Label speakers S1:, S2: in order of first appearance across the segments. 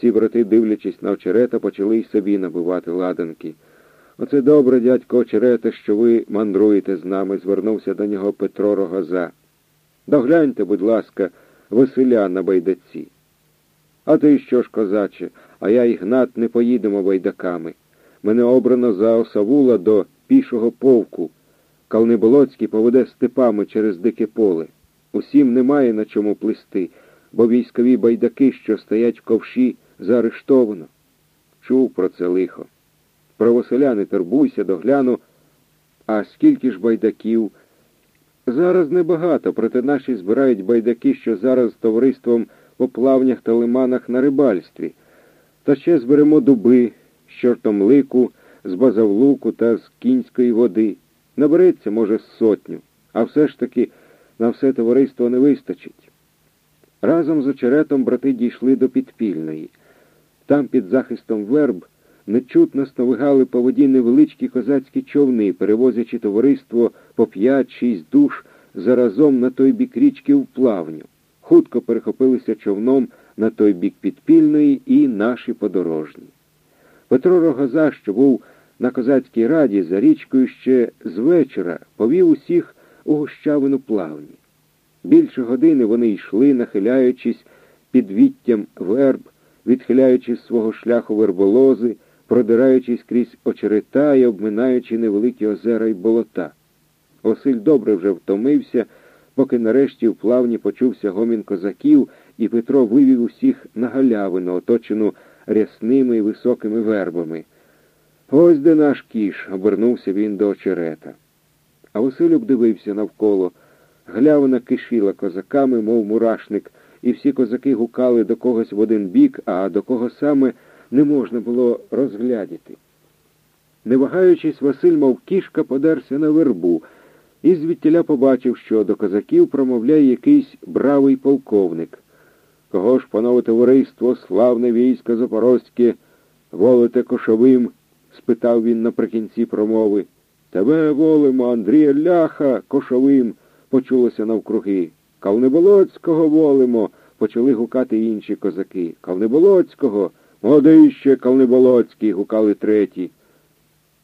S1: Всі брати, дивлячись на очерета, почали й собі набивати ладанки. Оце добре, дядько очерете, що ви мандруєте з нами, звернувся до нього Петро Рогоза. Догляньте, будь ласка, Василя на байдаці. А ти що ж, козаче, а я і гнат не поїдемо байдаками. Мене обрано за осавула до пішого полку. Калниболоцький поведе степами через дике поле. Усім немає на чому плисти, бо військові байдаки, що стоять в ковші, заарештовано. Чув про це лихо. Про не турбуйся, догляну. А скільки ж байдаків? Зараз небагато, проте наші збирають байдаки, що зараз з товариством по плавнях та лиманах на рибальстві. Та ще зберемо дуби з чортом лику, з базавлуку та з кінської води. Набереться, може, сотню, а все ж таки на все товариство не вистачить. Разом з очеретом брати дійшли до підпільної. Там, під захистом верб, нечутно сновигали по воді невеличкі козацькі човни, перевозячи товариство по п'ять-шість душ заразом на той бік річки в плавню. Хутко перехопилися човном на той бік підпільної і наші подорожні. Петро Рогоза, що був на козацькій раді за річкою ще з вечора, повів усіх у гущавину плавні. Більше години вони йшли, нахиляючись під віттям верб, відхиляючи з свого шляху верболози, продираючись крізь очерета і обминаючи невеликі озера й болота. Василь добре вже втомився, поки нарешті в плавні почувся гомін козаків, і Петро вивів усіх на галявину, оточену рясними і високими вербами. Ось де наш кіш, обернувся він до очерета. А Василь обдивився навколо. Галявина кишіла козаками, мов мурашник, і всі козаки гукали до когось в один бік, а до кого саме не можна було розглядіти. Не вагаючись, Василь, мов кішка, подерся на вербу, і звідтіля побачив, що до козаків промовляє якийсь бравий полковник. Кого ж, панове товариство, славне військо Запорозьке, волите кошовим? спитав він наприкінці промови. Тебе волимо, Андрія Ляха, кошовим, почулося навкруги. Калнеболоцького волимо, почали гукати інші козаки. Калнеболоцького, молодий ще Калнеболоцький, гукали треті.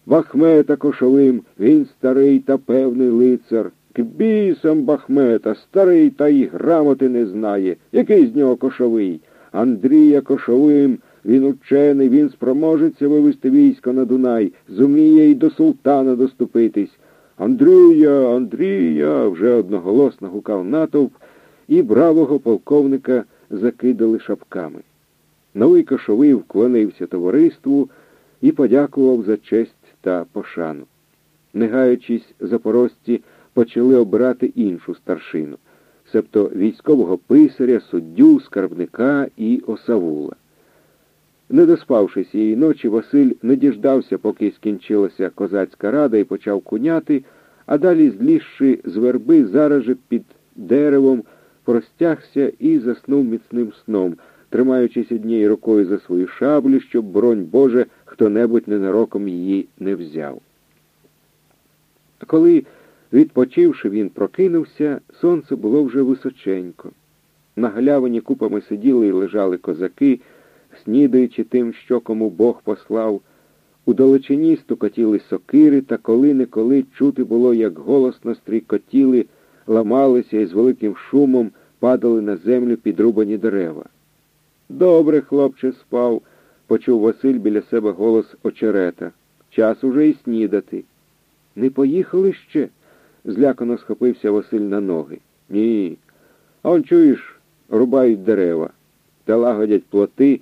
S1: Бахмета кошовим, він старий та певний лицар. К бісам Бахмета, старий та й грамоти не знає. Який з нього кошовий? Андрія кошовим, він учений, він спроможеться вивести військо на Дунай, зуміє й до султана доступитись. Андрія, Андрія, вже одноголосно гукав натовп, і бравого полковника закидали шапками. Новий кошовий вклонився товариству і подякував за честь та пошану. Не гаючись, запорожці почали обирати іншу старшину, себто військового писаря, суддю, скарбника і осавула. Не доспавши цієї ночі, Василь не діждався, поки скінчилася козацька рада і почав куняти, а далі, злізши з верби, зараз же під деревом, простягся і заснув міцним сном, тримаючись однією рукою за свою шаблю, щоб, боронь Боже, хто-небудь ненароком її не взяв. Коли, відпочивши, він прокинувся, сонце було вже височенько. На галявині купами сиділи і лежали козаки, снідаючи тим, що кому Бог послав. У далечині стукотіли сокири, та коли-неколи чути було, як голосно стрікотіли, ламалися і з великим шумом падали на землю підрубані дерева. Добре, хлопче, спав, почув Василь біля себе голос очерета. Час уже й снідати. Не поїхали ще? злякано схопився Василь на ноги. Ні. А он чуєш, рубають дерева та лагодять плоти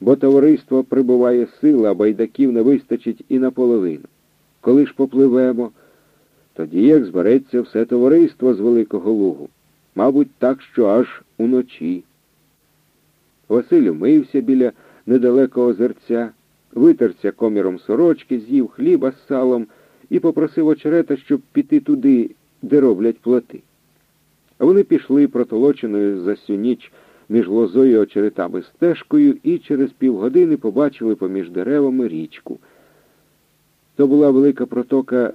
S1: бо товариство прибуває сила, байдаків не вистачить і наполовину. Коли ж попливемо, тоді як збереться все товариство з Великого Лугу. Мабуть, так, що аж уночі. Василь умився біля недалекого озерця, витерся коміром сорочки, з'їв хліба з салом і попросив очерета, щоб піти туди, де роблять плоти. А вони пішли протолоченою за всю ніч між лозою очеретами стежкою і через півгодини побачили поміж деревами річку. То була велика протока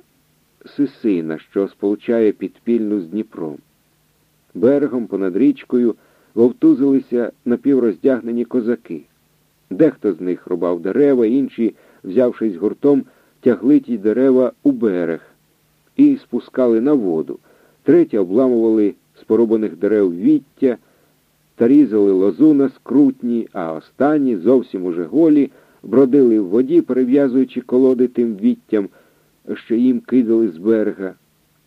S1: Сисина, що сполучає підпільну з Дніпром. Берегом понад річкою вовтузилися напівроздягнені козаки. Дехто з них рубав дерева, інші, взявшись гуртом, тягли ті дерева у берег і спускали на воду. Треті обламували з порубаних дерев віття та різали лозу на скрутні, а останні, зовсім уже голі, бродили в воді, перев'язуючи колоди тим віттям, що їм кидали з берега.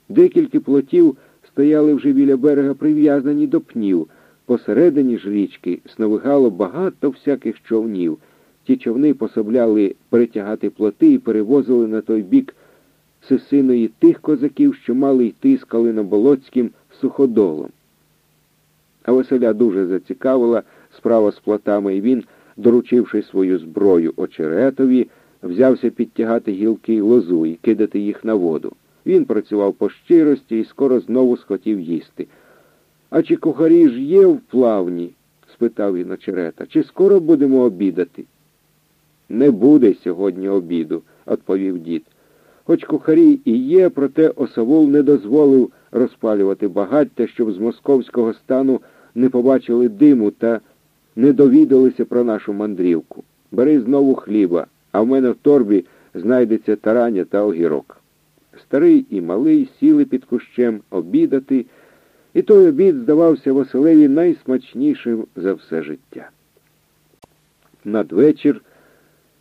S1: Декілька плотів стояли вже біля берега прив'язані до пнів. Посередині ж річки сновигало багато всяких човнів. Ті човни пособляли перетягати плоти і перевозили на той бік сисиної тих козаків, що мали йти з Калиноболоцьким суходолом. А Василя дуже зацікавила справа з плотами, і він, доручивши свою зброю очеретові, взявся підтягати гілки лозу і кидати їх на воду. Він працював по щирості і скоро знову схотів їсти. А чи кухарі ж є в плавні? спитав він очерета. Чи скоро будемо обідати? Не буде сьогодні обіду, відповів дід. Хоч кухарі і є, проте осавул не дозволив розпалювати багаття, щоб з московського стану не побачили диму та не довідалися про нашу мандрівку. Бери знову хліба, а в мене в торбі знайдеться тараня та огірок. Старий і малий сіли під кущем обідати, і той обід здавався Василеві найсмачнішим за все життя. Надвечір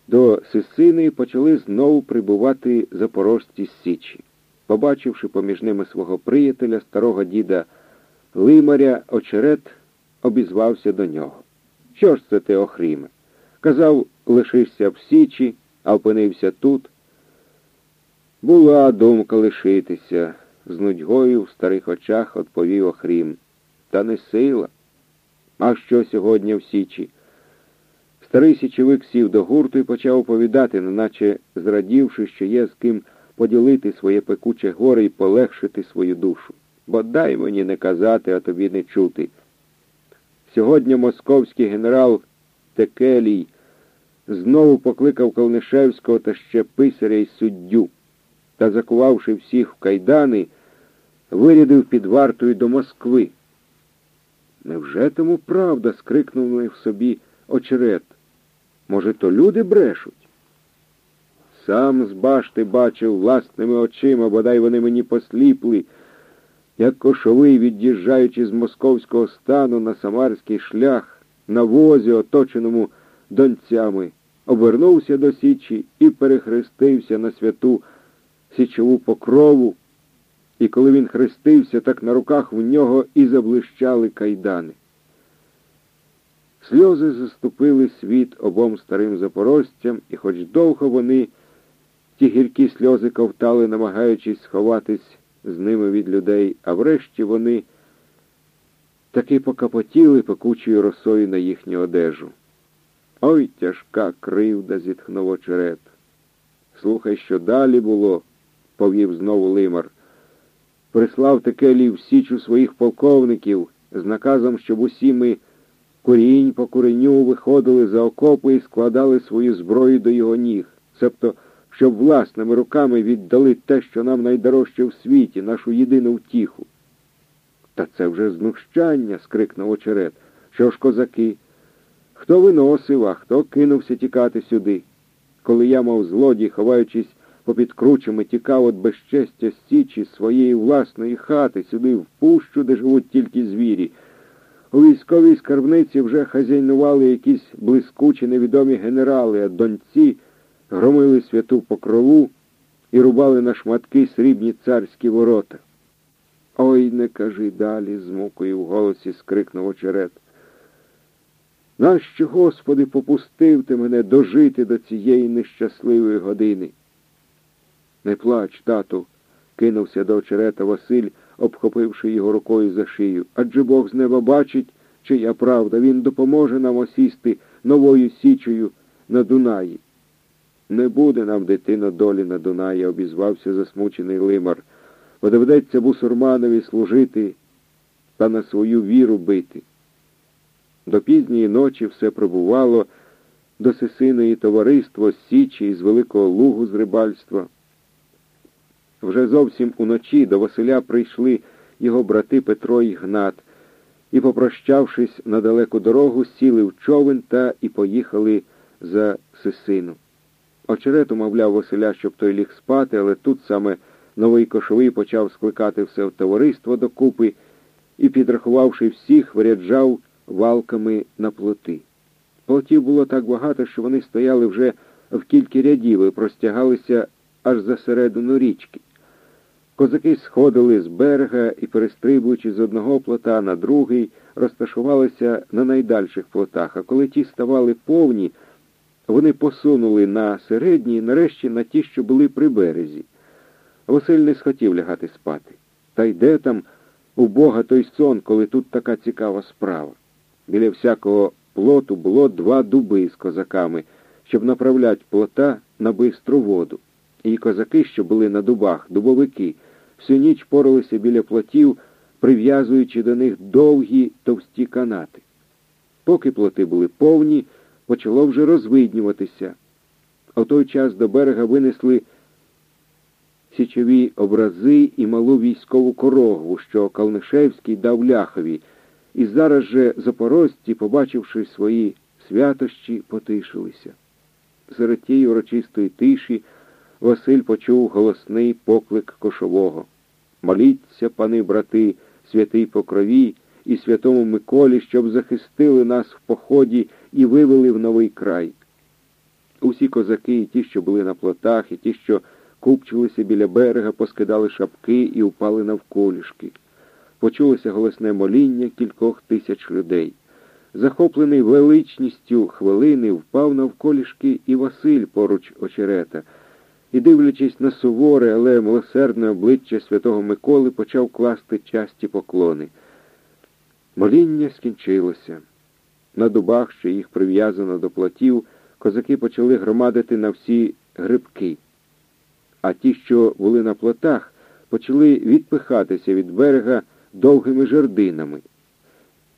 S1: до Сисини почали знову прибувати запорожці з Січі. Побачивши поміж ними свого приятеля, старого діда Лимаря, очерет обізвався до нього. Що ж це ти, Охріме? Казав, лишишся в Січі, а опинився тут. Була думка лишитися, з нудьгою в старих очах відповів Охрім. Та не сила. А що сьогодні в Січі? Старий січовик сів до гурту і почав оповідати, неначе зрадівши, що є з ким поділити своє пекуче горе і полегшити свою душу. Бо дай мені не казати, а тобі не чути. Сьогодні московський генерал Текелій знову покликав Калнишевського та ще писаря й суддю та, закувавши всіх в кайдани, вирядив під вартою до Москви. Невже тому правда? скрикнув в собі очерет. Може, то люди брешуть? Сам з башти бачив власними очима, бодай вони мені посліпли, як кошовий, від'їжджаючи з московського стану на самарський шлях, на возі, оточеному донцями, обернувся до Січі і перехрестився на святу січову покрову, і коли він хрестився, так на руках в нього і заблищали кайдани. Сльози заступили світ обом старим запорожцям, і хоч довго вони ті гіркі сльози ковтали, намагаючись сховатись з ними від людей, а врешті вони таки покапотіли пекучою росою на їхню одежу. Ой, тяжка кривда, зітхнув очерет. Слухай, що далі було, повів знову лимар. Прислав Текелій в січу своїх полковників з наказом, щоб усі ми курінь по куреню виходили за окопи і складали свою зброю до його ніг, себто, щоб власними руками віддали те, що нам найдорожче в світі, нашу єдину втіху. Та це вже знущання, скрикнув очерет. Що ж, козаки? Хто виносив, а хто кинувся тікати сюди? Коли я, мов злодій, ховаючись попід кручами, тікав від безчестя січі своєї власної хати, сюди в пущу, де живуть тільки звірі. У військовій скарбниці вже хазяйнували якісь блискучі невідомі генерали, а доньці громили святу покрову і рубали на шматки срібні царські ворота. Ой, не кажи далі, з мукою в голосі скрикнув очерет. Нащо, Господи, попустив ти мене дожити до цієї нещасливої години? Не плач, тату, кинувся до очерета Василь, обхопивши його рукою за шию. Адже Бог з неба бачить, чия правда, він допоможе нам осісти новою січею на Дунаї. Не буде нам, дитино, долі на Дунаї, обізвався засмучений лимар, бо доведеться бусурманові служити та на свою віру бити. До пізньої ночі все пробувало до сесиної товариство з Січі із Великого Лугу з рибальства. Вже зовсім уночі до Василя прийшли його брати Петро і Гнат, і, попрощавшись на далеку дорогу, сіли в човен та і поїхали за Сисину. Очерет умовляв Василя, щоб той ліг спати, але тут саме новий кошовий почав скликати все в товариство докупи і, підрахувавши всіх, виряджав валками на плоти. Плотів було так багато, що вони стояли вже в кілька рядів і простягалися аж за середину річки. Козаки сходили з берега і, перестрибуючи з одного плота на другий, розташувалися на найдальших плотах, а коли ті ставали повні, вони посунули на середні і нарешті на ті, що були при березі. Василь не схотів лягати спати. Та йде там у Бога той сон, коли тут така цікава справа. Біля всякого плоту було два дуби з козаками, щоб направляти плота на бистру воду. І козаки, що були на дубах, дубовики, всю ніч поралися біля плотів, прив'язуючи до них довгі товсті канати. Поки плоти були повні, почало вже розвиднюватися. У той час до берега винесли січові образи і малу військову корогву, що Калнишевський дав ляхові, і зараз же запорожці, побачивши свої святощі, потишилися. Серед тієї урочистої тиші Василь почув голосний поклик кошового. Моліться, пани брати, святий покрові і святому Миколі, щоб захистили нас в поході і вивели в новий край. Усі козаки, і ті, що були на плотах, і ті, що купчилися біля берега, поскидали шапки і впали навколішки. Почулося голосне моління кількох тисяч людей. Захоплений величністю хвилини, впав навколішки і Василь поруч очерета, і, дивлячись на суворе, але милосердне обличчя святого Миколи, почав класти часті поклони. Моління скінчилося. На дубах, що їх прив'язано до плотів, козаки почали громадити на всі грибки, а ті, що були на плотах, почали відпихатися від берега довгими жердинами.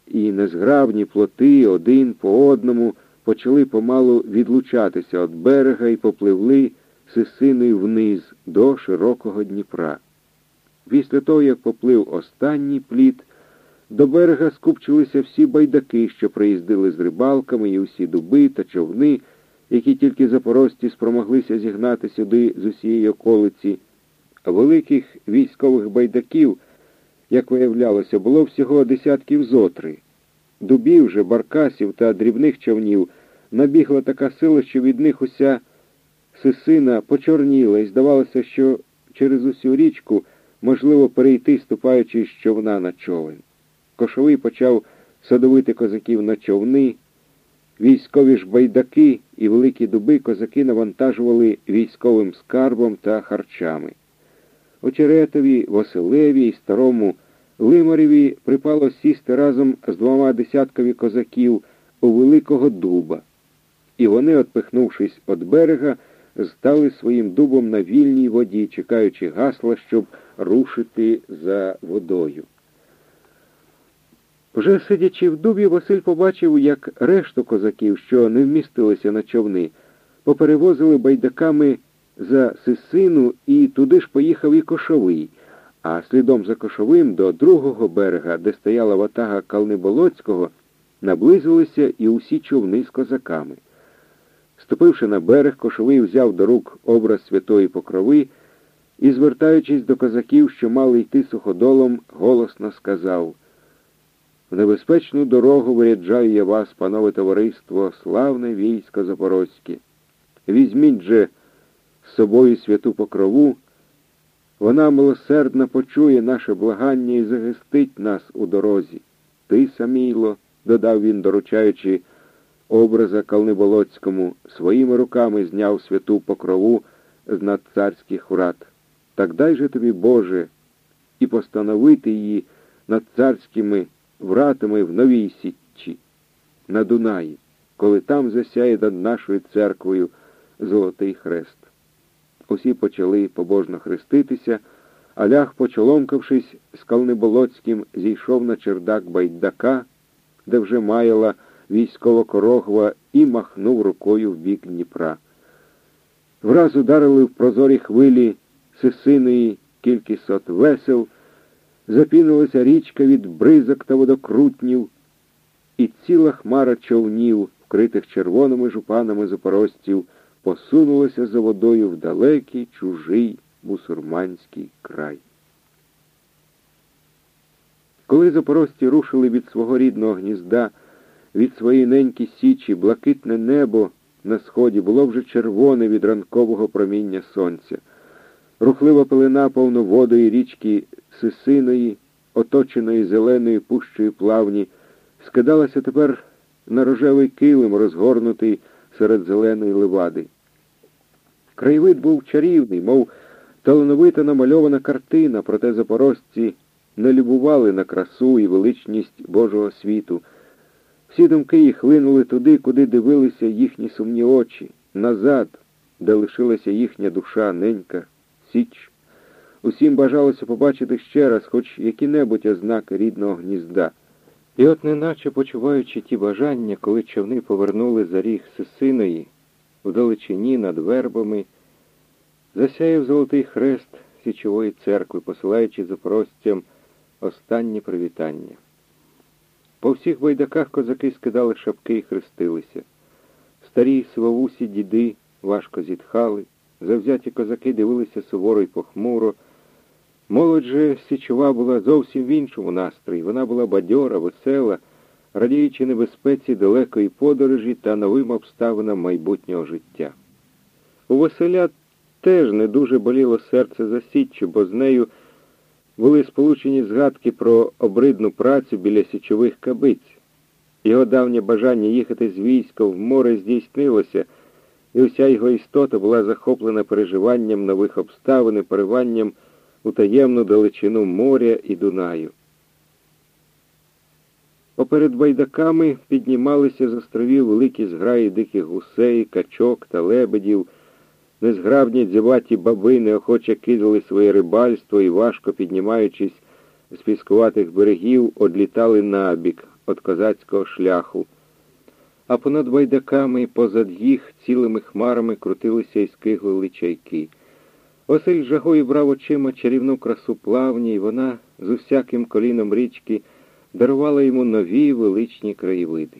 S1: І незграбні плоти один по одному почали помалу відлучатися від берега і попливли сисиною вниз до широкого Дніпра. Після того, як поплив останній плід, до берега скупчилися всі байдаки, що приїздили з рибалками, і усі дуби та човни, які тільки запорожці спромоглися зігнати сюди з усієї околиці. Великих військових байдаків, як виявлялося, було всього десятків зотри. Дубів же, баркасів та дрібних човнів набігла така сила, що від них уся сисина почорніла, і здавалося, що через усю річку можливо перейти, ступаючи з човна на човен. Кошовий почав садовити козаків на човни, військові ж байдаки і великі дуби козаки навантажували військовим скарбом та харчами. Очеретові, Василеві і старому Лимареві припало сісти разом з двома десятками козаків у Великого дуба, і вони, отпихнувшись від берега, стали своїм дубом на вільній воді, чекаючи гасла, щоб рушити за водою. Вже сидячи в дубі, Василь побачив, як решту козаків, що не вмістилися на човни, поперевозили байдаками за Сисину і туди ж поїхав і Кошовий, а слідом за Кошовим до другого берега, де стояла ватага Калниболоцького, наблизилися і усі човни з козаками. Ступивши на берег, Кошовий взяв до рук образ святої Покрови і, звертаючись до козаків, що мали йти суходолом, голосно сказав в небезпечну дорогу виряджаю я вас, панове товариство, славне військо Запорозьке. Візьміть же собою святу покрову, вона милосердно почує наше благання і захистить нас у дорозі. Ти, Саміло, додав він, доручаючи образа Калниболоцькому, своїми руками зняв святу покрову з надцарських врат. Так дай же тобі, Боже, і постановити її над царськими вратами в Новій Січі, на Дунаї, коли там засяє над нашою церквою Золотий Хрест. Усі почали побожно хреститися, а ляг, почоломкавшись з Калниболоцьким, зійшов на чердак байдака, де вже маяла військова корогва і махнув рукою в бік Дніпра. Враз ударили в прозорі хвилі сисиної кількісот весел, запінилася річка від бризок та водокрутнів, і ціла хмара човнів, вкритих червоними жупанами запорожців, посунулася за водою в далекий чужий мусульманський край. Коли запорожці рушили від свого рідного гнізда, від своєї неньки січі, блакитне небо на сході було вже червоне від ранкового проміння сонця. Рухлива пелена повноводої річки Сисиної, оточеної зеленою пущою плавні, скидалася тепер на рожевий килим, розгорнутий серед зеленої левади. Краєвид був чарівний, мов талановита намальована картина, проте запорожці не любували на красу і величність Божого світу. Всі думки їх линули туди, куди дивилися їхні сумні очі, назад, де лишилася їхня душа, ненька, січ. Усім бажалося побачити ще раз хоч які-небудь ознаки рідного гнізда. І от, неначе почуваючи ті бажання, коли човни повернули за ріг Сисиної, в далечині над вербами, засяяв золотий хрест Січової церкви, посилаючи запорожцям останні привітання. По всіх байдаках козаки скидали шапки і хрестилися. Старі сивовусі діди важко зітхали, завзяті козаки дивилися суворо й похмуро. Молодь же Січова була зовсім в іншому настрої. Вона була бадьора, весела, радіючи небезпеці далекої подорожі та новим обставинам майбутнього життя. У Василя теж не дуже боліло серце за Січчю, бо з нею були сполучені згадки про обридну працю біля січових кабиць. Його давнє бажання їхати з війська в море здійснилося, і вся його істота була захоплена переживанням нових обставин і пориванням у таємну далечину моря і Дунаю. Поперед байдаками піднімалися з островів великі зграї диких гусей, качок та лебедів. Незграбні дзіваті баби неохоче кидали своє рибальство і, важко піднімаючись з піскуватих берегів, одлітали набік від козацького шляху. А понад байдаками позад їх цілими хмарами крутилися і скиглили чайки. Василь жагою брав очима чарівну красу плавні, і вона з усяким коліном річки дарувала йому нові величні краєвиди.